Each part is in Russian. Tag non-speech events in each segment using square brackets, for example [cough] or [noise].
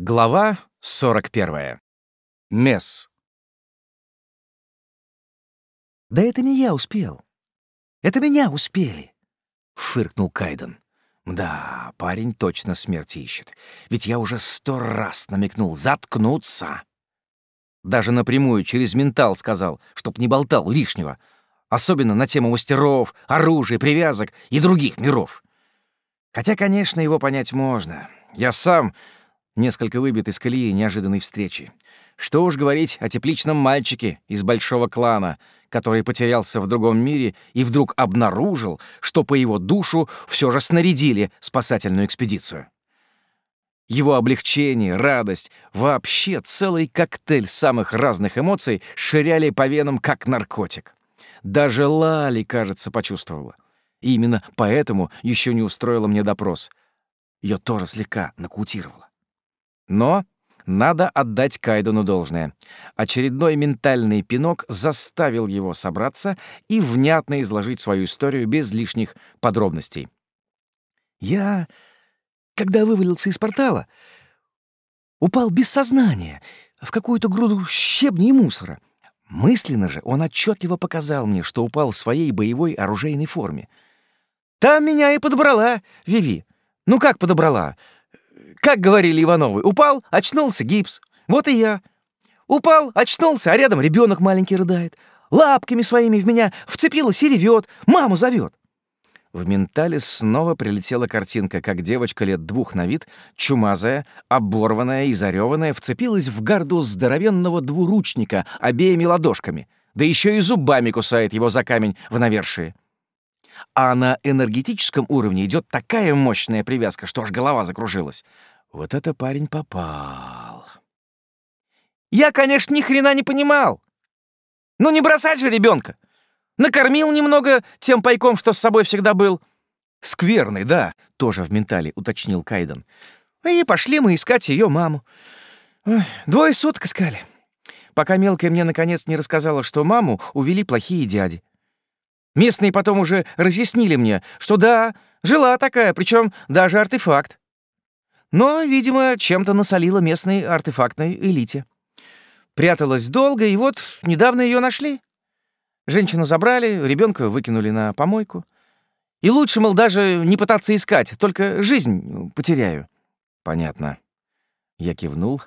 Глава 41. Месс. «Да это не я успел. Это меня успели», — фыркнул Кайден. «Да, парень точно смерти ищет. Ведь я уже сто раз намекнул заткнуться. Даже напрямую через ментал сказал, чтоб не болтал лишнего, особенно на тему мастеров, оружия, привязок и других миров. Хотя, конечно, его понять можно. Я сам несколько выбит из колеи неожиданной встречи. Что уж говорить о тепличном мальчике из большого клана, который потерялся в другом мире и вдруг обнаружил, что по его душу все же снарядили спасательную экспедицию. Его облегчение, радость, вообще целый коктейль самых разных эмоций ширяли по венам, как наркотик. Даже Лали, кажется, почувствовала. И именно поэтому еще не устроила мне допрос. Ее тоже слегка нокаутировала. Но надо отдать Кайдену должное. Очередной ментальный пинок заставил его собраться и внятно изложить свою историю без лишних подробностей. «Я, когда вывалился из портала, упал без сознания в какую-то груду щебня и мусора. Мысленно же он отчетливо показал мне, что упал в своей боевой оружейной форме. Там меня и подобрала Виви. Ну как подобрала? Как говорили Ивановы, упал, очнулся, гипс. Вот и я. Упал, очнулся, а рядом ребенок маленький рыдает. Лапками своими в меня вцепилась и ревет, маму зовет. В ментале снова прилетела картинка, как девочка лет двух на вид, чумазая, оборванная и зареванная, вцепилась в гарду здоровенного двуручника обеими ладошками, да еще и зубами кусает его за камень в навершие. А на энергетическом уровне идет такая мощная привязка, что аж голова закружилась. Вот это парень попал. Я, конечно, ни хрена не понимал. Ну не бросать же ребенка. Накормил немного тем пайком, что с собой всегда был. Скверный, да, тоже в ментале уточнил Кайден. И пошли мы искать ее маму. Ой, двое суток искали. Пока мелкая мне наконец не рассказала, что маму увели плохие дяди. Местные потом уже разъяснили мне, что да, жила такая, причем даже артефакт. Но, видимо, чем-то насолила местной артефактной элите. Пряталась долго, и вот недавно ее нашли. Женщину забрали, ребенка выкинули на помойку. И лучше, мол, даже не пытаться искать, только жизнь потеряю. Понятно. Я кивнул,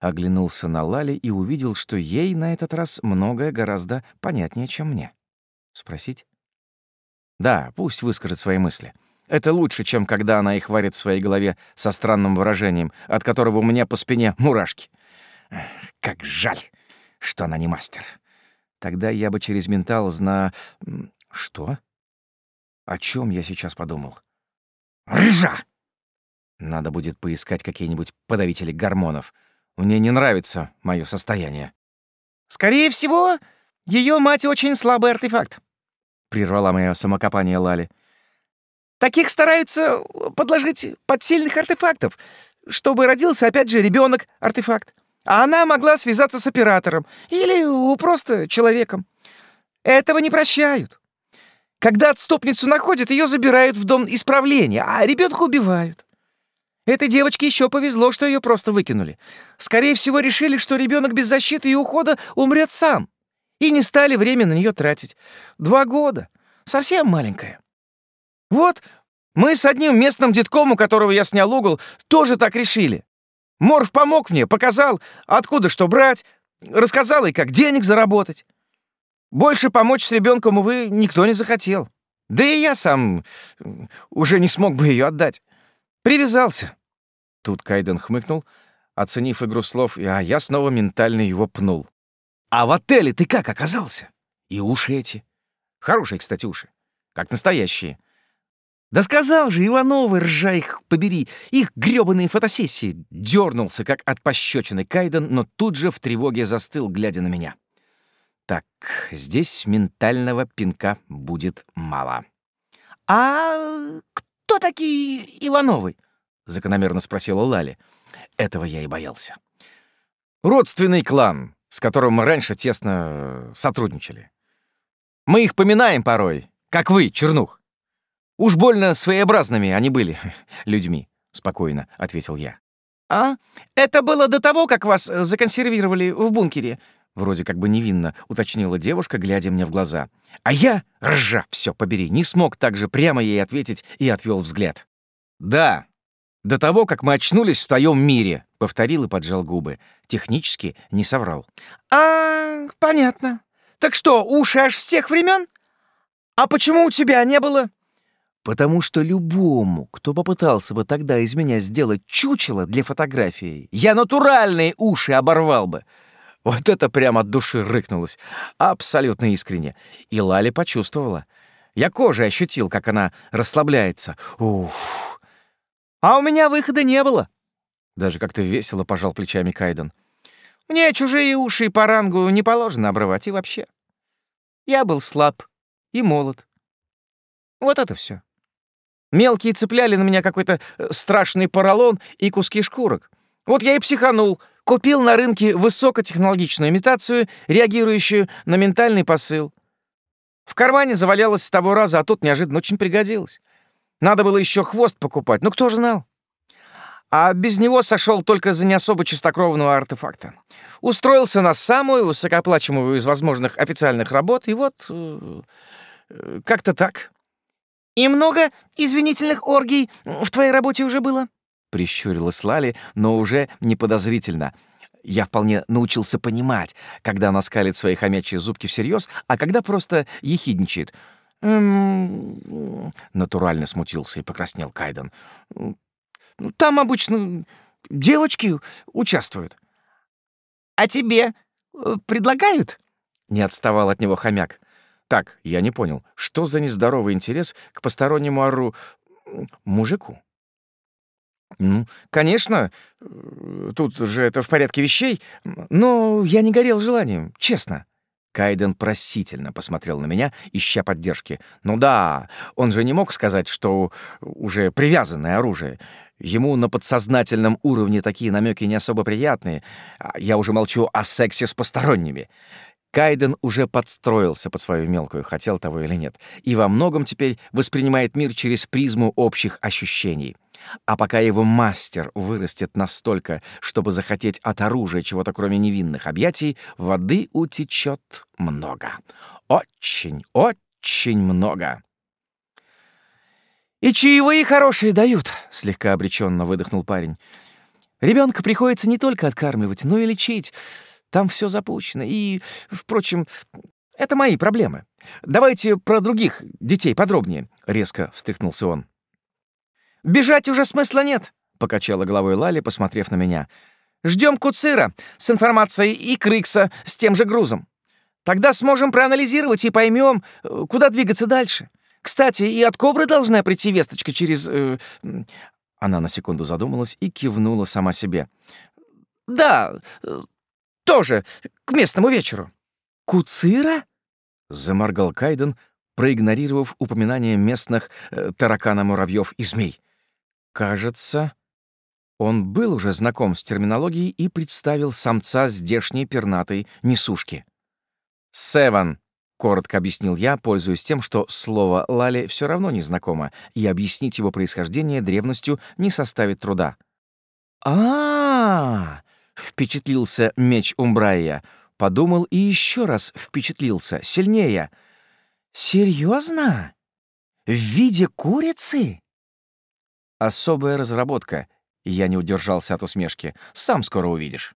оглянулся на Лали и увидел, что ей на этот раз многое гораздо понятнее, чем мне. Спросить? Да, пусть выскажет свои мысли. Это лучше, чем когда она их варит в своей голове со странным выражением, от которого у меня по спине мурашки. Как жаль, что она не мастер. Тогда я бы через ментал зна... Что? О чем я сейчас подумал? Ржа! Надо будет поискать какие-нибудь подавители гормонов. Мне не нравится мое состояние. Скорее всего, ее мать очень слабый артефакт», — прервала мое самокопание Лали. «Таких стараются подложить под сильных артефактов, чтобы родился опять же ребенок артефакт, а она могла связаться с оператором или просто человеком. Этого не прощают. Когда отступницу находят, ее забирают в дом исправления, а ребенка убивают. Этой девочке еще повезло, что ее просто выкинули. Скорее всего, решили, что ребенок без защиты и ухода умрет сам и не стали время на нее тратить. Два года. Совсем маленькая. Вот мы с одним местным детком, у которого я снял угол, тоже так решили. Морф помог мне, показал, откуда что брать, рассказал и как денег заработать. Больше помочь с ребенком, увы, никто не захотел. Да и я сам уже не смог бы ее отдать. Привязался. Тут Кайден хмыкнул, оценив игру слов, а я снова ментально его пнул. А в отеле ты как оказался? И уши эти. Хорошие, кстати, уши. Как настоящие. Да сказал же, Ивановы, ржа их побери, их грёбаные фотосессии. Дёрнулся, как от пощечины Кайден, но тут же в тревоге застыл, глядя на меня. Так, здесь ментального пинка будет мало. «А кто такие Ивановы?» — закономерно спросила Лали. Этого я и боялся. «Родственный клан, с которым мы раньше тесно э, сотрудничали. Мы их поминаем порой, как вы, Чернух. Уж больно своеобразными они были [laughs] людьми, спокойно ответил я. «А? Это было до того, как вас э, законсервировали в бункере?» Вроде как бы невинно уточнила девушка, глядя мне в глаза. А я, ржа, все побери, не смог так же прямо ей ответить и отвел взгляд. «Да, до того, как мы очнулись в твоем мире», — повторил и поджал губы. Технически не соврал. «А, понятно. Так что, уши аж с тех времен? А почему у тебя не было?» Потому что любому, кто попытался бы тогда из меня сделать чучело для фотографии, я натуральные уши оборвал бы. Вот это прямо от души рыкнулось. Абсолютно искренне. И Лали почувствовала. Я кожей ощутил, как она расслабляется. Уф. А у меня выхода не было. Даже как-то весело пожал плечами Кайден. Мне чужие уши по рангу не положено обрывать и вообще. Я был слаб и молод. Вот это все. Мелкие цепляли на меня какой-то э, страшный поролон и куски шкурок. Вот я и психанул, купил на рынке высокотехнологичную имитацию, реагирующую на ментальный посыл. В кармане завалялось с того раза, а тут неожиданно очень пригодилось. Надо было еще хвост покупать, ну кто же знал? А без него сошел только за не особо чистокровного артефакта. Устроился на самую высокооплачиваемую из возможных официальных работ, и вот... Э, э, как-то так. «И много извинительных оргий в твоей работе уже было?» Прищурилась Лали, но уже не подозрительно. Я вполне научился понимать, когда она скалит свои хомячьи зубки всерьез, а когда просто ехидничает. «Эм...» Натурально смутился и покраснел Кайден. «Ну, «Там обычно девочки участвуют». «А тебе э, предлагают?» Не отставал от него хомяк. Так, я не понял, что за нездоровый интерес к постороннему ору... мужику? Ну, конечно, э, тут же это в порядке вещей, но я не горел желанием, честно. Кайден просительно посмотрел на меня, ища поддержки. Ну да, он же не мог сказать, что уже привязанное оружие. Ему на подсознательном уровне такие намеки не особо приятные. А я уже молчу о сексе с посторонними. Кайден уже подстроился под свою мелкую, хотел того или нет, и во многом теперь воспринимает мир через призму общих ощущений. А пока его мастер вырастет настолько, чтобы захотеть от оружия чего-то кроме невинных объятий, воды утечет много. Очень, очень много. «И чаевые хорошие дают», — слегка обреченно выдохнул парень. «Ребенка приходится не только откармливать, но и лечить». Там все запущено. И, впрочем, это мои проблемы. Давайте про других детей подробнее», — резко встряхнулся он. «Бежать уже смысла нет», — покачала головой Лали, посмотрев на меня. Ждем Куцира с информацией и Крикса с тем же грузом. Тогда сможем проанализировать и поймем, куда двигаться дальше. Кстати, и от Кобры должна прийти весточка через...» э, Она на секунду задумалась и кивнула сама себе. «Да, тоже к местному вечеру». «Куцира?» — заморгал Кайден, проигнорировав упоминание местных э, таракана-муравьев и змей. «Кажется, он был уже знаком с терминологией и представил самца здешней пернатой несушки. «Севен», — коротко объяснил я, пользуясь тем, что слово «лали» все равно не знакомо, и объяснить его происхождение древностью не составит труда. а, -а, -а Впечатлился меч Умбрая. Подумал и еще раз впечатлился, сильнее. «Серьезно? В виде курицы?» «Особая разработка». Я не удержался от усмешки. «Сам скоро увидишь».